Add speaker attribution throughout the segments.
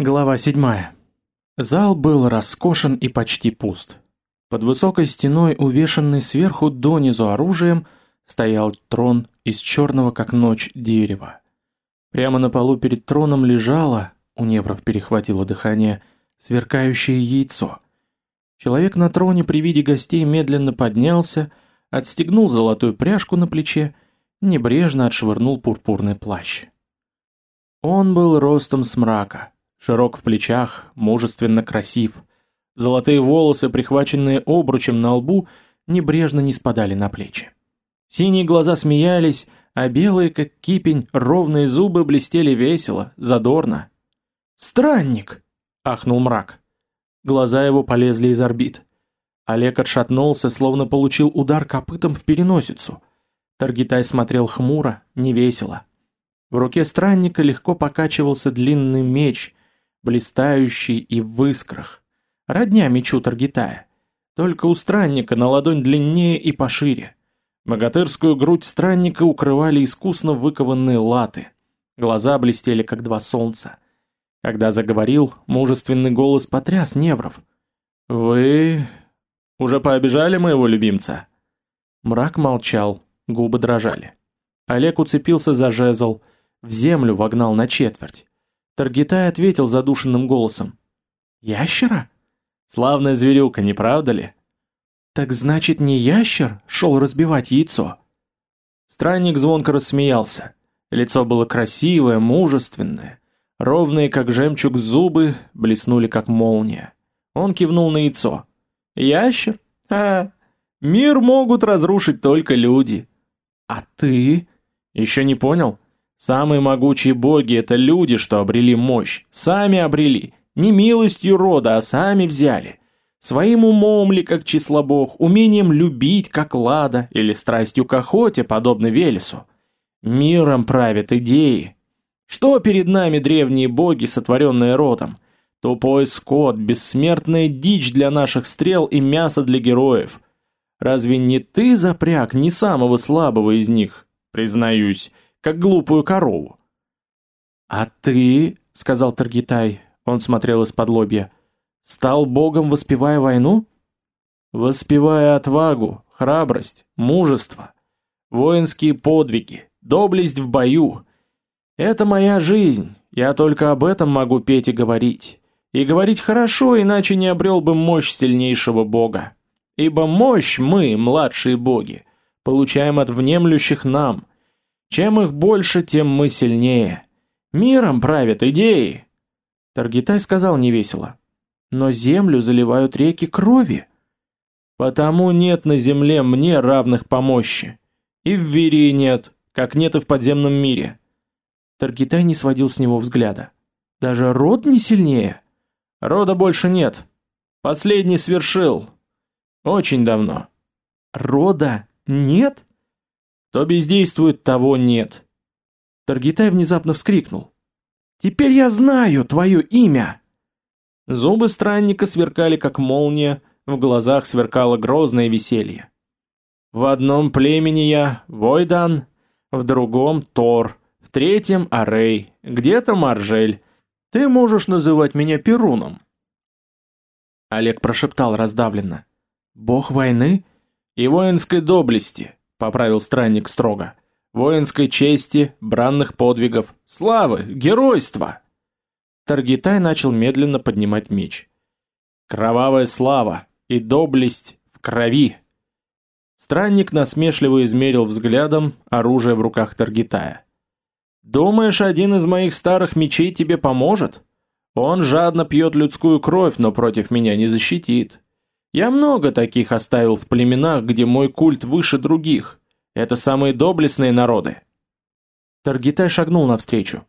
Speaker 1: Глава 7. Зал был роскошен и почти пуст. Под высокой стеной, увешанной сверху донизу оружием, стоял трон из черного как ночь дерева. Прямо на полу перед троном лежало, у невров перехватило дыхание, сверкающее яйцо. Человек на троне при виде гостей медленно поднялся, отстегнул золотую пряжку на плече, небрежно отшвырнул пурпурный плащ. Он был ростом с мрака, широк в плечах, мужественно красив. Золотые волосы, прихваченные обручем на лбу, небрежно не спадали на плечи. Синие глаза смеялись, а белые, как кипень, ровные зубы блестели весело, задорно. «Странник!» — ахнул мрак. Глаза его полезли из орбит. Олег отшатнулся, словно получил удар копытом в переносицу. Таргитай смотрел хмуро, невесело. В руке странника легко покачивался длинный меч, блистающий и в искрах. Родня мечу Таргитая. Только у странника на ладонь длиннее и пошире. Богатырскую грудь странника укрывали искусно выкованные латы. Глаза блестели, как два солнца. Когда заговорил, мужественный голос потряс невров. «Вы... уже пообижали моего любимца?» Мрак молчал, губы дрожали. Олег уцепился за жезл, в землю вогнал на четверть. Таргитай ответил задушенным голосом. «Ящера?» «Славная зверюка, не правда ли?» «Так значит, не ящер шел разбивать яйцо?» Странник звонко рассмеялся. Лицо было красивое, мужественное. Ровные, как жемчуг, зубы блеснули, как молния. Он кивнул на яйцо. «Ящер? А, мир могут разрушить только люди». «А ты?» «Еще не понял?» Самые могучие боги — это люди, что обрели мощь. Сами обрели. Не милостью рода, а сами взяли. Своим умом ли, как числобог, умением любить, как лада, или страстью к охоте, подобно Велесу. Миром правят идеи. Что перед нами древние боги, сотворенные родом? Тупой скот, бессмертная дичь для наших стрел и мясо для героев. Разве не ты запряг не самого слабого из них, признаюсь, как глупую корову. «А ты, — сказал Таргитай, — он смотрел из-под лобья, — стал богом, воспевая войну?» «Воспевая отвагу, храбрость, мужество, воинские подвиги, доблесть в бою. Это моя жизнь, я только об этом могу петь и говорить. И говорить хорошо, иначе не обрел бы мощь сильнейшего бога. Ибо мощь мы, младшие боги, получаем от внемлющих нам, чем их больше, тем мы сильнее. Миром правят идеи. Таргитай сказал невесело. Но землю заливают реки крови. Потому нет на земле мне равных по мощи. И в Вирии нет, как нет и в подземном мире. Таргитай не сводил с него взгляда. Даже род не сильнее? Рода больше нет. Последний свершил. Очень давно. Рода нет? Кто бездействует, того нет. Таргитай внезапно вскрикнул. «Теперь я знаю твое имя!» Зубы странника сверкали, как молния, в глазах сверкало грозное веселье. «В одном племени я Войдан, в другом Тор, в третьем Арей, где-то Маржель. Ты можешь называть меня Перуном». Олег прошептал раздавленно. «Бог войны и воинской доблести, поправил странник строго. Воинской чести, бранных подвигов, славы, геройства. Таргитай начал медленно поднимать меч. Кровавая слава и доблесть в крови. Странник насмешливо измерил взглядом оружие в руках Таргитая. Думаешь, один из моих старых мечей тебе поможет? Он жадно пьет людскую кровь, но против меня не защитит. Я много таких оставил в племенах, где мой культ выше других. Это самые доблестные народы. Таргитай шагнул навстречу.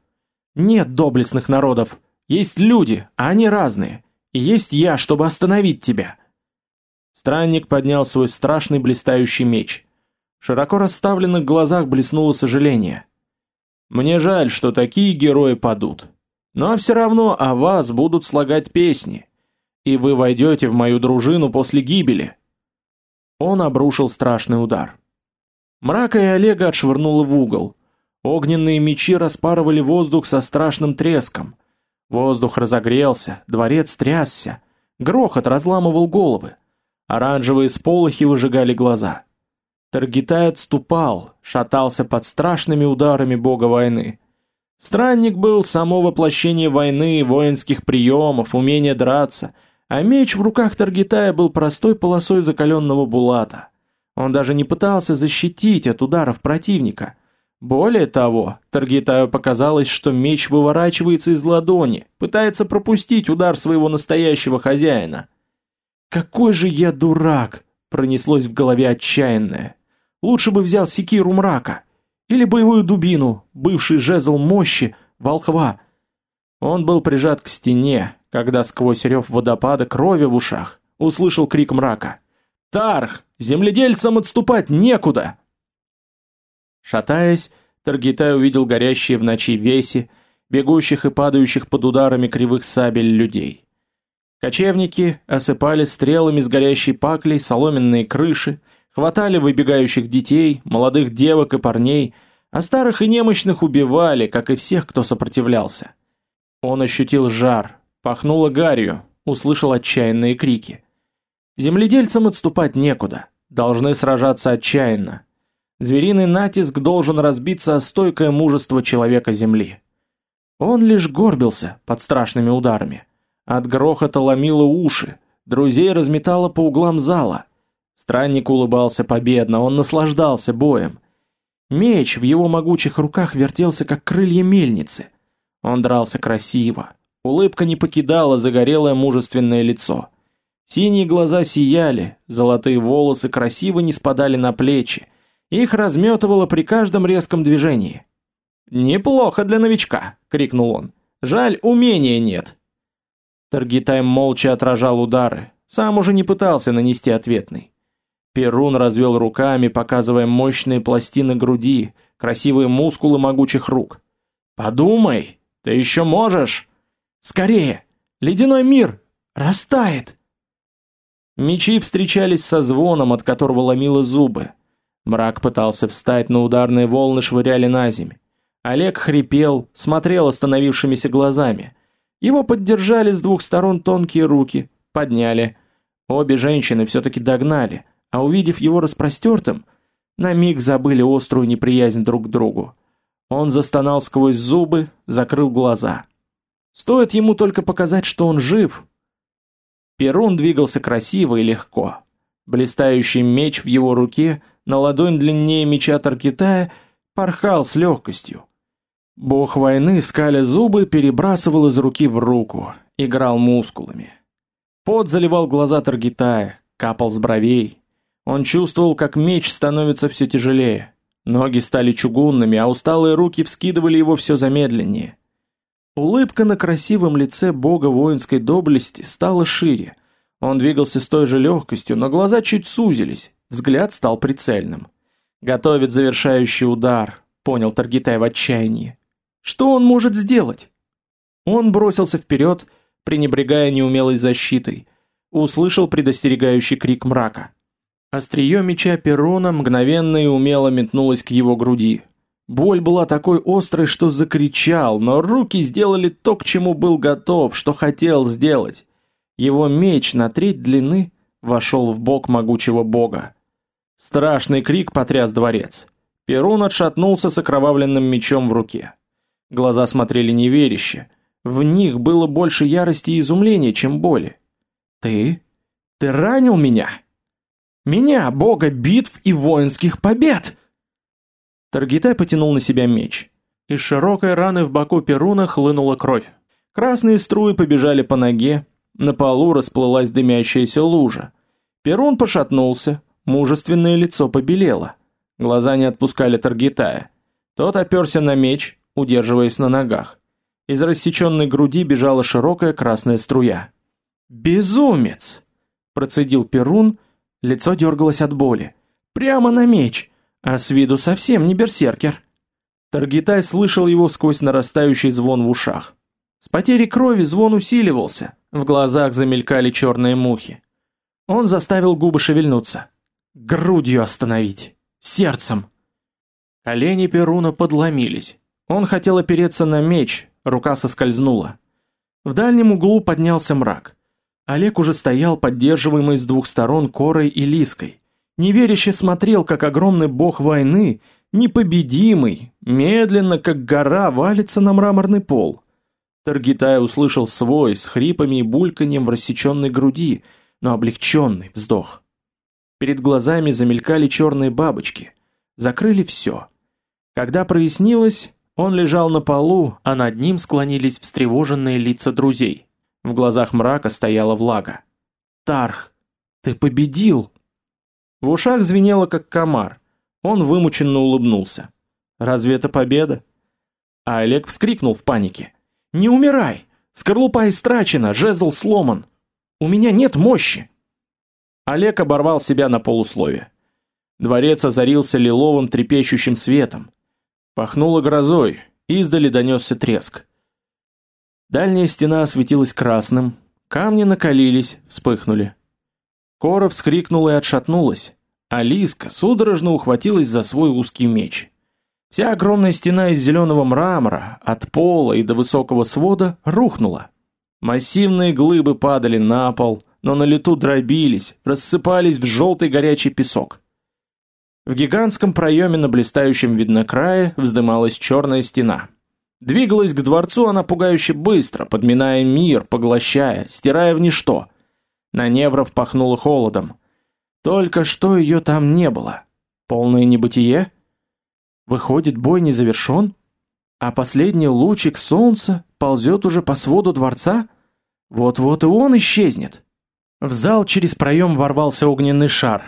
Speaker 1: Нет доблестных народов. Есть люди, а они разные. И есть я, чтобы остановить тебя. Странник поднял свой страшный блистающий меч. В широко расставленных глазах блеснуло сожаление. Мне жаль, что такие герои падут. Но все равно о вас будут слагать песни и вы войдете в мою дружину после гибели. Он обрушил страшный удар. Мрака и Олега отшвырнуло в угол. Огненные мечи распарывали воздух со страшным треском. Воздух разогрелся, дворец трясся, грохот разламывал головы. Оранжевые сполохи выжигали глаза. Таргитай отступал, шатался под страшными ударами бога войны. Странник был само воплощение войны, воинских приемов, умения драться, а меч в руках Таргитая был простой полосой закаленного булата. Он даже не пытался защитить от ударов противника. Более того, Таргитаю показалось, что меч выворачивается из ладони, пытается пропустить удар своего настоящего хозяина. «Какой же я дурак!» — пронеслось в голове отчаянное. «Лучше бы взял секиру мрака!» Или боевую дубину, бывший жезл мощи, волхва. Он был прижат к стене, когда сквозь рев водопада крови в ушах услышал крик мрака. «Тарх! Земледельцам отступать некуда!» Шатаясь, Таргитай увидел горящие в ночи веси, бегущих и падающих под ударами кривых сабель людей. Кочевники осыпали стрелами с горящей паклей соломенные крыши, хватали выбегающих детей, молодых девок и парней, а старых и немощных убивали, как и всех, кто сопротивлялся. Он ощутил жар, пахнуло гарью, услышал отчаянные крики. Земледельцам отступать некуда, должны сражаться отчаянно. Звериный натиск должен разбиться о стойкое мужество человека земли. Он лишь горбился под страшными ударами. От грохота ломило уши, друзей разметало по углам зала. Странник улыбался победно, он наслаждался боем. Меч в его могучих руках вертелся, как крылья мельницы. Он дрался красиво. Улыбка не покидала загорелое мужественное лицо. Синие глаза сияли, золотые волосы красиво не спадали на плечи. Их разметывало при каждом резком движении. «Неплохо для новичка!» — крикнул он. «Жаль, умения нет!» Таргитай молча отражал удары, сам уже не пытался нанести ответный. Перун развел руками, показывая мощные пластины груди, красивые мускулы могучих рук. «Подумай, ты еще можешь!» «Скорее! Ледяной мир! Растает!» Мечи встречались со звоном, от которого ломило зубы. Мрак пытался встать, но ударные волны швыряли на земь. Олег хрипел, смотрел остановившимися глазами. Его поддержали с двух сторон тонкие руки, подняли. Обе женщины все-таки догнали – а увидев его распростертым, на миг забыли острую неприязнь друг к другу. Он застонал сквозь зубы, закрыл глаза. Стоит ему только показать, что он жив. Перун двигался красиво и легко. Блистающий меч в его руке, на ладонь длиннее меча Таркитая, порхал с легкостью. Бог войны, скаля зубы, перебрасывал из руки в руку, играл мускулами. Пот заливал глаза Таргитая, капал с бровей, он чувствовал, как меч становится все тяжелее. Ноги стали чугунными, а усталые руки вскидывали его все замедленнее. Улыбка на красивом лице бога воинской доблести стала шире. Он двигался с той же легкостью, но глаза чуть сузились, взгляд стал прицельным. «Готовит завершающий удар», — понял Таргитай в отчаянии. «Что он может сделать?» Он бросился вперед, пренебрегая неумелой защитой. Услышал предостерегающий крик мрака. Острие меча Перуна мгновенно и умело метнулось к его груди. Боль была такой острой, что закричал, но руки сделали то, к чему был готов, что хотел сделать. Его меч на треть длины вошел в бок могучего бога. Страшный крик потряс дворец. Перун отшатнулся с окровавленным мечом в руке. Глаза смотрели неверяще. В них было больше ярости и изумления, чем боли. «Ты? Ты ранил меня?» Меня, бога битв и воинских побед!» Таргитай потянул на себя меч. Из широкой раны в боку Перуна хлынула кровь. Красные струи побежали по ноге, на полу расплылась дымящаяся лужа. Перун пошатнулся, мужественное лицо побелело. Глаза не отпускали Таргитая. Тот оперся на меч, удерживаясь на ногах. Из рассеченной груди бежала широкая красная струя. «Безумец!» – процедил Перун – Лицо дергалось от боли. Прямо на меч, а с виду совсем не берсеркер. Таргитай слышал его сквозь нарастающий звон в ушах. С потерей крови звон усиливался, в глазах замелькали черные мухи. Он заставил губы шевельнуться. Грудью остановить. Сердцем. Колени Перуна подломились. Он хотел опереться на меч, рука соскользнула. В дальнем углу поднялся мрак. Олег уже стоял, поддерживаемый с двух сторон Корой и Лиской. Неверяще смотрел, как огромный бог войны, непобедимый, медленно, как гора, валится на мраморный пол. Таргитай услышал свой, с хрипами и бульканьем в рассеченной груди, но облегченный вздох. Перед глазами замелькали черные бабочки. Закрыли все. Когда прояснилось, он лежал на полу, а над ним склонились встревоженные лица друзей. В глазах мрака стояла влага. «Тарх, ты победил!» В ушах звенело, как комар. Он вымученно улыбнулся. «Разве это победа?» А Олег вскрикнул в панике. «Не умирай! Скорлупа истрачена, жезл сломан! У меня нет мощи!» Олег оборвал себя на полуслове. Дворец озарился лиловым трепещущим светом. Пахнуло грозой, издали донесся треск. Дальняя стена осветилась красным, камни накалились, вспыхнули. Кора вскрикнула и отшатнулась, а Лиска судорожно ухватилась за свой узкий меч. Вся огромная стена из зеленого мрамора, от пола и до высокого свода, рухнула. Массивные глыбы падали на пол, но на лету дробились, рассыпались в желтый горячий песок. В гигантском проеме на блистающем виднокрае вздымалась черная стена. Двигалась к дворцу она пугающе быстро, подминая мир, поглощая, стирая в ничто. На Невров пахнуло холодом. Только что ее там не было. Полное небытие? Выходит, бой не завершен? А последний лучик солнца ползет уже по своду дворца? Вот-вот и он исчезнет. В зал через проем ворвался огненный шар.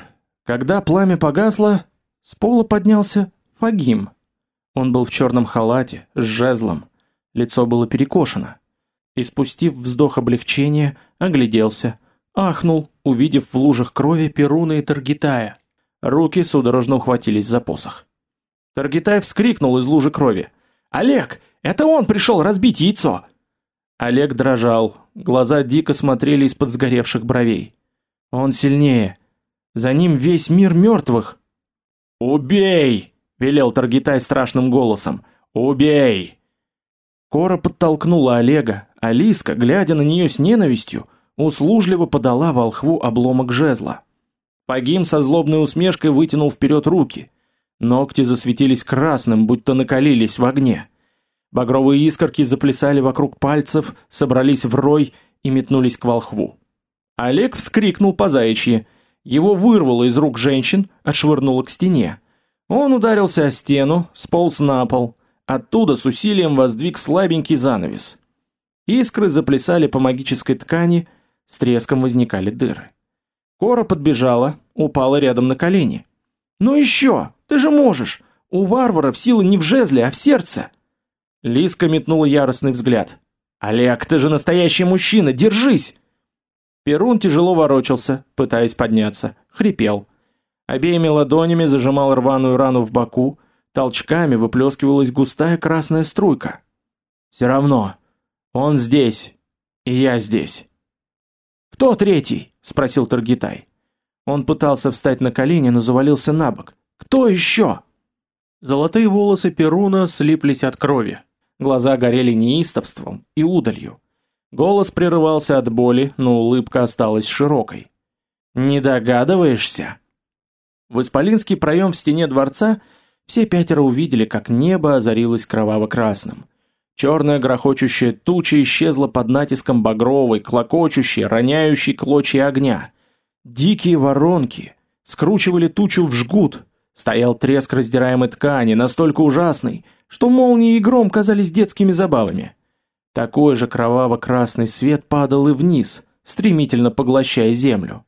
Speaker 1: Когда пламя погасло, с пола поднялся Фагим. Он был в черном халате, с жезлом. Лицо было перекошено. И спустив вздох облегчения, огляделся, ахнул, увидев в лужах крови Перуна и Таргитая. Руки судорожно ухватились за посох. Таргитай вскрикнул из лужи крови. «Олег, это он пришел разбить яйцо!» Олег дрожал, глаза дико смотрели из-под сгоревших бровей. Он сильнее. За ним весь мир мертвых. «Убей!» — велел Таргитай страшным голосом. «Убей!» Кора подтолкнула Олега, а Лиска, глядя на нее с ненавистью, услужливо подала волхву обломок жезла. Фагим со злобной усмешкой вытянул вперед руки. Ногти засветились красным, будто накалились в огне. Багровые искорки заплясали вокруг пальцев, собрались в рой и метнулись к волхву. Олег вскрикнул по заячьи. Его вырвало из рук женщин, отшвырнуло к стене. Он ударился о стену, сполз на пол. Оттуда с усилием воздвиг слабенький занавес. Искры заплясали по магической ткани, с треском возникали дыры. Кора подбежала, упала рядом на колени. «Ну еще! Ты же можешь! У варваров сила не в жезле, а в сердце!» Лиска метнула яростный взгляд. «Олег, ты же настоящий мужчина, держись!» Перун тяжело ворочался, пытаясь подняться, хрипел. Обеими ладонями зажимал рваную рану в боку, толчками выплескивалась густая красная струйка. «Все равно, он здесь, и я здесь». «Кто третий?» — спросил Таргитай. Он пытался встать на колени, но завалился на бок. «Кто еще?» Золотые волосы Перуна слиплись от крови. Глаза горели неистовством и удалью. Голос прерывался от боли, но улыбка осталась широкой. «Не догадываешься?» В исполинский проем в стене дворца все пятеро увидели, как небо озарилось кроваво-красным. Черная грохочущая туча исчезла под натиском багровой, клокочущей, роняющей клочья огня. Дикие воронки скручивали тучу в жгут. Стоял треск раздираемой ткани, настолько ужасный, что молнии и гром казались детскими забавами. Такой же кроваво-красный свет падал и вниз, стремительно поглощая землю.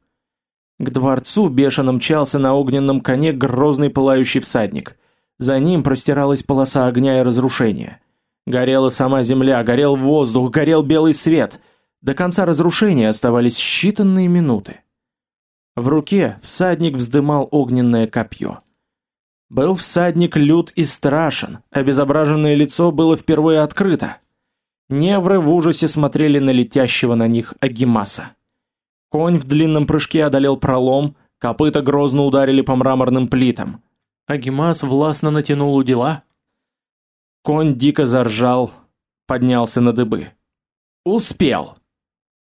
Speaker 1: К дворцу бешено мчался на огненном коне грозный пылающий всадник. За ним простиралась полоса огня и разрушения. Горела сама земля, горел воздух, горел белый свет. До конца разрушения оставались считанные минуты. В руке всадник вздымал огненное копье. Был всадник лют и страшен, обезображенное лицо было впервые открыто. Невры в ужасе смотрели на летящего на них Агимаса. Конь в длинном прыжке одолел пролом, копыта грозно ударили по мраморным плитам. Агимас властно натянул удила. Конь дико заржал, поднялся на дыбы. Успел.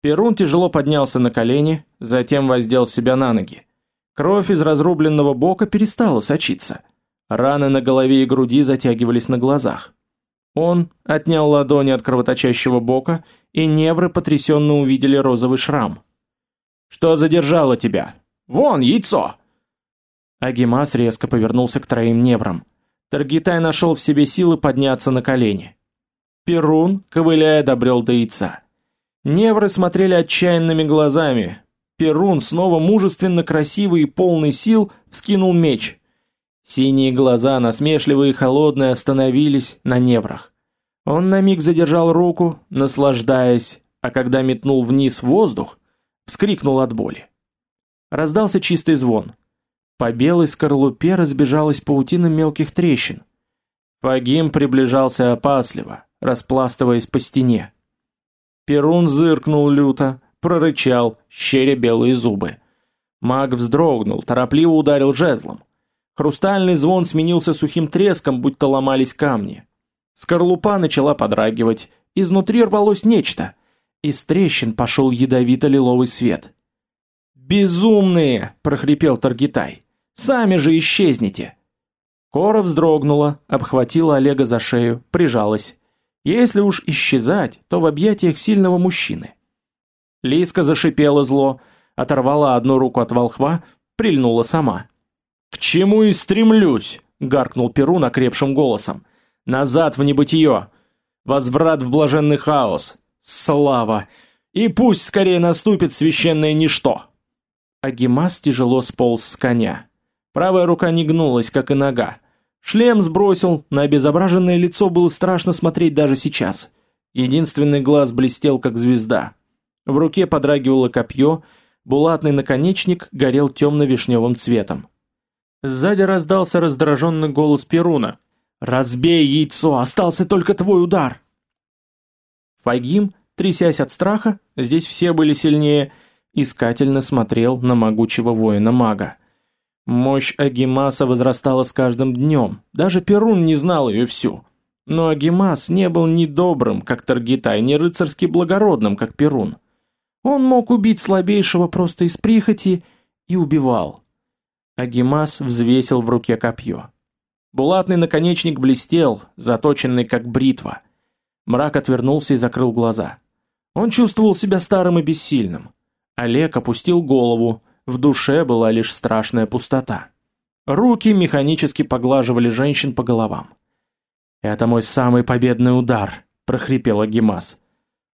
Speaker 1: Перун тяжело поднялся на колени, затем воздел себя на ноги. Кровь из разрубленного бока перестала сочиться. Раны на голове и груди затягивались на глазах. Он отнял ладони от кровоточащего бока, и невры потрясенно увидели розовый шрам. «Что задержало тебя? Вон, яйцо!» Агимас резко повернулся к троим неврам. Таргитай нашел в себе силы подняться на колени. Перун, ковыляя, добрел до яйца. Невры смотрели отчаянными глазами. Перун, снова мужественно красивый и полный сил, вскинул меч. Синие глаза, насмешливые и холодные, остановились на неврах. Он на миг задержал руку, наслаждаясь, а когда метнул вниз воздух, вскрикнул от боли. Раздался чистый звон. По белой скорлупе разбежалась паутина мелких трещин. Фагим приближался опасливо, распластываясь по стене. Перун зыркнул люто, прорычал, щеря белые зубы. Маг вздрогнул, торопливо ударил жезлом. Хрустальный звон сменился сухим треском, будто ломались камни. Скорлупа начала подрагивать, изнутри рвалось нечто. Из трещин пошел ядовито-лиловый свет. «Безумные!» – прохрипел Таргитай. «Сами же исчезните!» Кора вздрогнула, обхватила Олега за шею, прижалась. Если уж исчезать, то в объятиях сильного мужчины. Лиска зашипела зло, оторвала одну руку от волхва, прильнула сама. «К чему и стремлюсь!» — гаркнул Перун окрепшим голосом. «Назад в небытие! Возврат в блаженный хаос! Слава! И пусть скорее наступит священное ничто!» Агимас тяжело сполз с коня. Правая рука не гнулась, как и нога. Шлем сбросил, на обезображенное лицо было страшно смотреть даже сейчас. Единственный глаз блестел, как звезда. В руке подрагивало копье, булатный наконечник горел темно-вишневым цветом. Сзади раздался раздраженный голос Перуна. «Разбей яйцо, остался только твой удар!» Фагим, трясясь от страха, здесь все были сильнее, искательно смотрел на могучего воина-мага. Мощь Агимаса возрастала с каждым днем, даже Перун не знал ее всю. Но Агимас не был ни добрым, как Таргитай, ни рыцарски благородным, как Перун. Он мог убить слабейшего просто из прихоти и убивал. Агимас взвесил в руке копье. Булатный наконечник блестел, заточенный как бритва. Мрак отвернулся и закрыл глаза. Он чувствовал себя старым и бессильным. Олег опустил голову, в душе была лишь страшная пустота. Руки механически поглаживали женщин по головам. «Это мой самый победный удар», – прохрипела Гимас.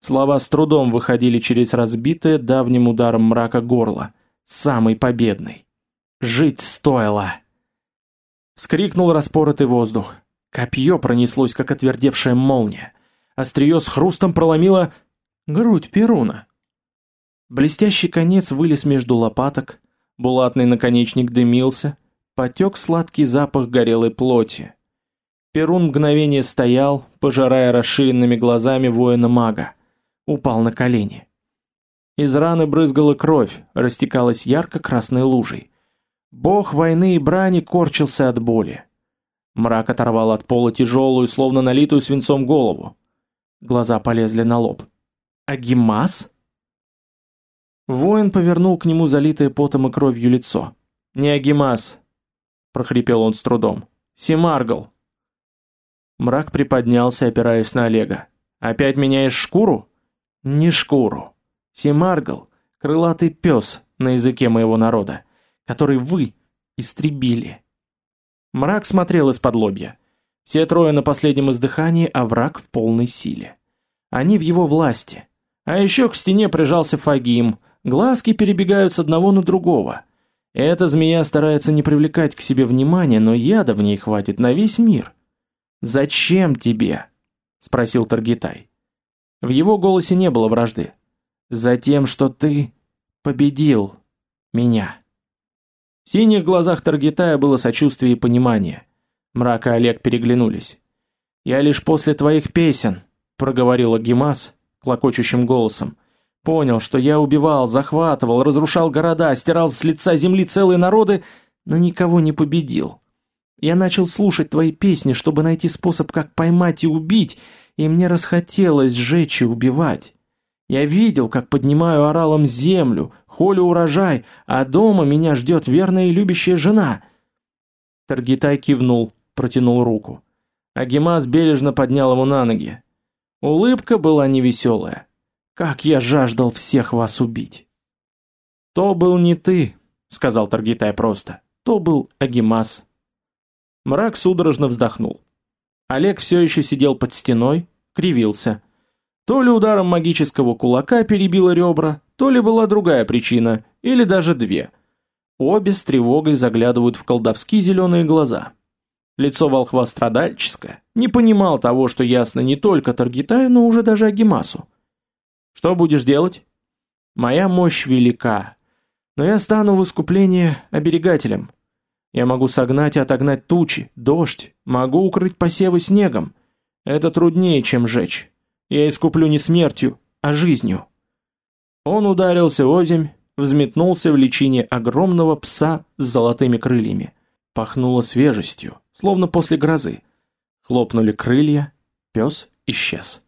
Speaker 1: Слова с трудом выходили через разбитое давним ударом мрака горло. «Самый победный». «Жить стоило!» Скрикнул распоротый воздух. Копье пронеслось, как отвердевшая молния. Острие с хрустом проломило грудь Перуна. Блестящий конец вылез между лопаток, булатный наконечник дымился, потек сладкий запах горелой плоти. Перун мгновение стоял, пожирая расширенными глазами воина-мага. Упал на колени. Из раны брызгала кровь, растекалась ярко-красной лужей. Бог войны и брани корчился от боли. Мрак оторвал от пола тяжелую, словно налитую свинцом голову. Глаза полезли на лоб. «Агимас?» Воин повернул к нему залитое потом и кровью лицо. «Не Агимас!» – прохрипел он с трудом. «Семаргл!» Мрак приподнялся, опираясь на Олега. «Опять меняешь шкуру?» «Не шкуру. Семаргл – крылатый пес на языке моего народа, который вы истребили». Мрак смотрел из-под лобья. Все трое на последнем издыхании, а враг в полной силе. Они в его власти. А еще к стене прижался Фагим – Глазки перебегают с одного на другого. Эта змея старается не привлекать к себе внимания, но яда в ней хватит на весь мир. «Зачем тебе?» – спросил Таргитай. В его голосе не было вражды. «Затем, что ты победил меня». В синих глазах Таргитая было сочувствие и понимание. Мрак и Олег переглянулись. «Я лишь после твоих песен», – проговорила Гимас клокочущим голосом, – Понял, что я убивал, захватывал, разрушал города, стирал с лица земли целые народы, но никого не победил. Я начал слушать твои песни, чтобы найти способ, как поймать и убить, и мне расхотелось сжечь и убивать. Я видел, как поднимаю оралом землю, холю урожай, а дома меня ждет верная и любящая жена. Таргитай кивнул, протянул руку. Агимас бережно поднял его на ноги. Улыбка была невеселая. Как я жаждал всех вас убить. То был не ты, сказал Таргитай просто. То был Агимас. Мрак судорожно вздохнул. Олег все еще сидел под стеной, кривился. То ли ударом магического кулака перебило ребра, то ли была другая причина, или даже две. Обе с тревогой заглядывают в колдовские зеленые глаза. Лицо волхва страдальческое, не понимал того, что ясно не только Таргитаю, но уже даже Агимасу. «Что будешь делать?» «Моя мощь велика, но я стану в искупление оберегателем. Я могу согнать и отогнать тучи, дождь, могу укрыть посевы снегом. Это труднее, чем жечь. Я искуплю не смертью, а жизнью». Он ударился озимь, взметнулся в личине огромного пса с золотыми крыльями. Пахнуло свежестью, словно после грозы. Хлопнули крылья, пес исчез.